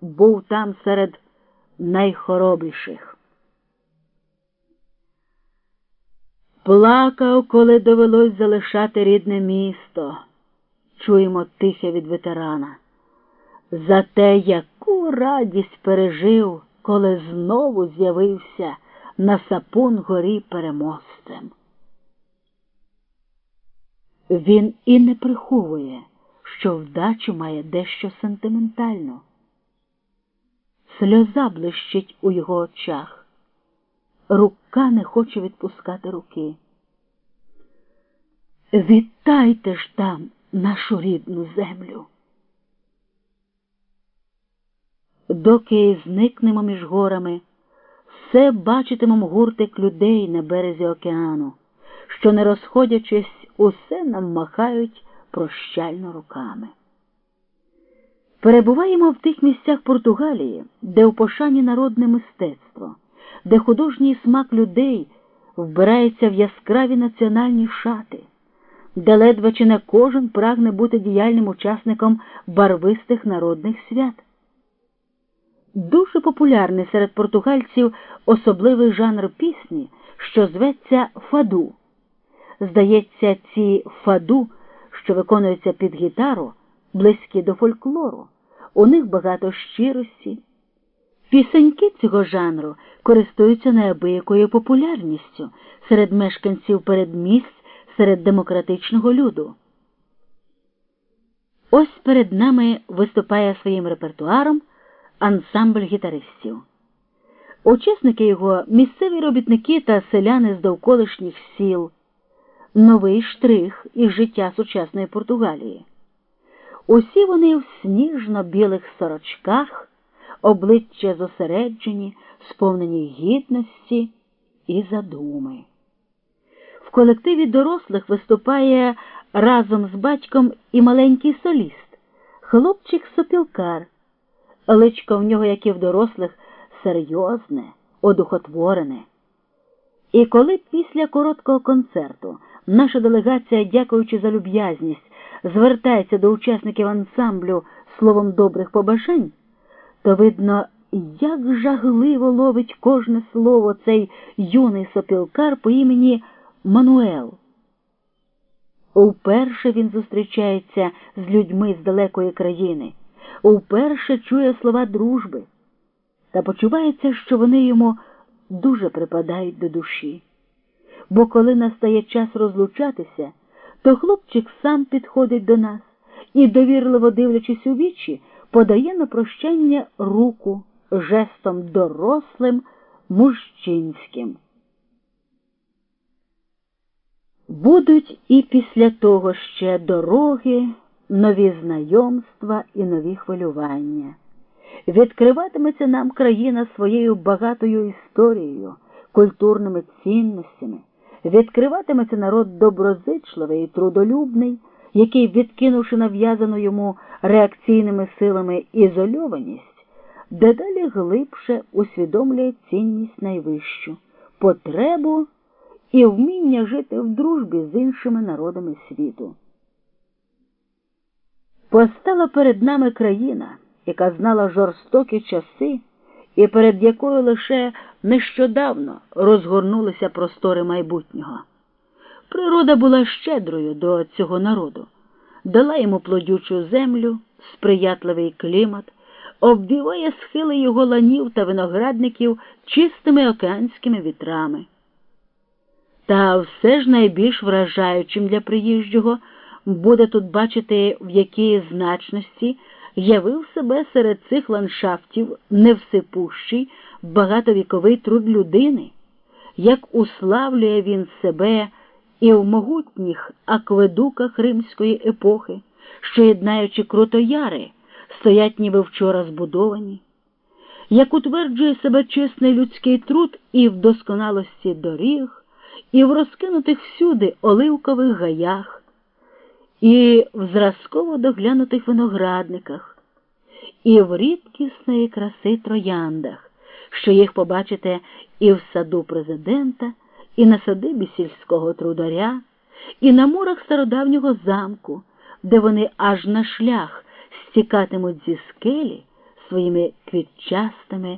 був там серед найхоробріших. Плакав, коли довелось залишати рідне місто. Чуємо тихе від ветерана. За те, яку радість пережив, коли знову з'явився на сапун горі переможцем. Він і не приховує, що вдачу має дещо сентиментальну. Сльоза блищить у його очах. Рука не хоче відпускати руки. Вітайте ж там нашу рідну землю. Доки зникнемо між горами, все бачитимемо гуртик людей на березі океану, що, не розходячись, усе нам махають прощально руками. Перебуваємо в тих місцях Португалії, де у пошані народне мистецтво, де художній смак людей вбирається в яскраві національні шати, де ледве чи не кожен прагне бути діяльним учасником барвистих народних свят. Дуже популярний серед португальців особливий жанр пісні, що зветься фаду. Здається, ці фаду, що виконуються під гітару, близькі до фольклору, у них багато щирості. Пісеньки цього жанру користуються неабиякою популярністю серед мешканців передмість, серед демократичного люду. Ось перед нами виступає своїм репертуаром ансамбль гітаристів. Учасники його місцеві робітники та селяни з довколишніх сіл, новий штрих із життя сучасної Португалії. Усі вони в сніжно-білих сорочках, обличчя зосереджені, сповнені гідності і задуми. В колективі дорослих виступає разом з батьком і маленький соліст, хлопчик-сопілкар. Личко в нього, як і в дорослих, серйозне, одухотворене. І коли після короткого концерту наша делегація, дякуючи за люб'язність, звертається до учасників ансамблю словом добрих побажань, то видно, як жагливо ловить кожне слово цей юний сопілкар по імені Мануел. Уперше він зустрічається з людьми з далекої країни, уперше чує слова дружби та почувається, що вони йому дуже припадають до душі. Бо коли настає час розлучатися, то хлопчик сам підходить до нас і, довірливо дивлячись у вічі, подає на прощання руку жестом дорослим, мужчинським. Будуть і після того ще дороги, нові знайомства і нові хвилювання. Відкриватиметься нам країна своєю багатою історією, культурними цінностями, відкриватиметься народ доброзичливий і трудолюбний, який, відкинувши нав'язану йому реакційними силами ізольованість, дедалі глибше усвідомлює цінність найвищу, потребу і вміння жити в дружбі з іншими народами світу. Постала перед нами країна, яка знала жорстокі часи і перед якою лише нещодавно розгорнулися простори майбутнього. Природа була щедрою до цього народу, дала йому плодючу землю, сприятливий клімат, обвіває схили його ланів та виноградників чистими океанськими вітрами. Та все ж найбільш вражаючим для приїжджого буде тут бачити, в якій значності явив себе серед цих ландшафтів невсипущий, багатовіковий труд людини, як уславлює він себе і в могутніх акведуках римської епохи, що, єднаючи крутояри, стоять ніби вчора збудовані, як утверджує себе чесний людський труд і в досконалості доріг, і в розкинутих всюди оливкових гаях, і в зразково доглянутих виноградниках, і в рідкісної краси трояндах, що їх побачите і в саду президента, і на садибі сільського трударя, і на мурах стародавнього замку, де вони аж на шлях стікатимуть зі скелі своїми квітчастими